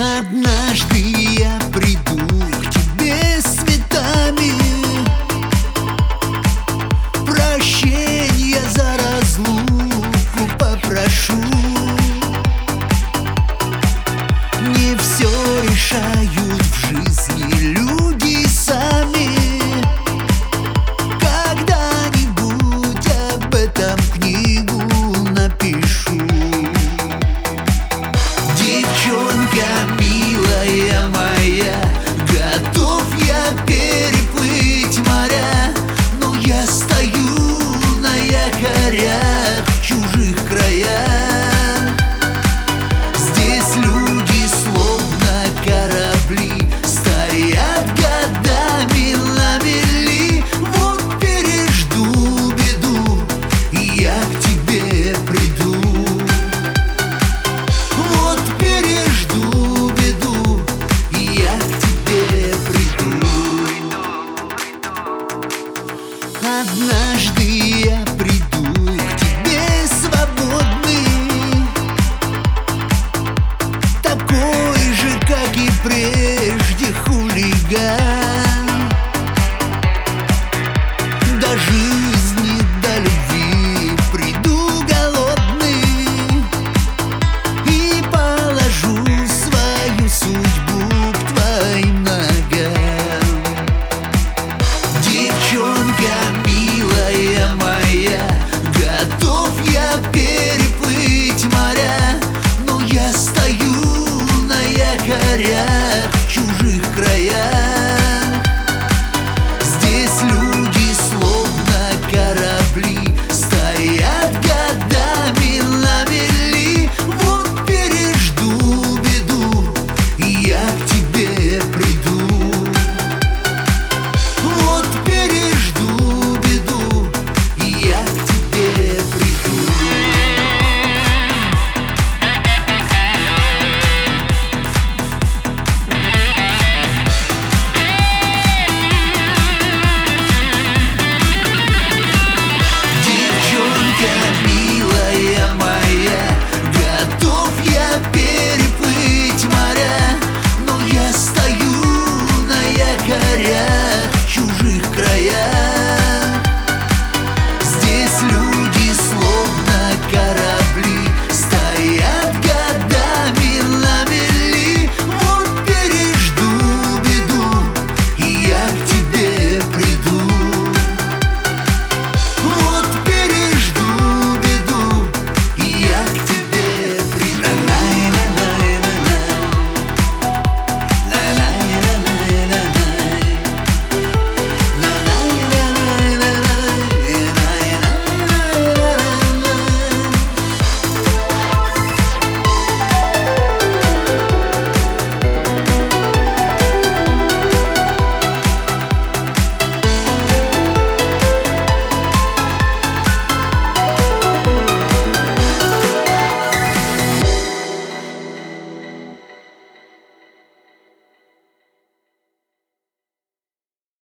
Однажды Однажды я приду к тебе свободный Такой же, как и прежде хулиган. Дожил горят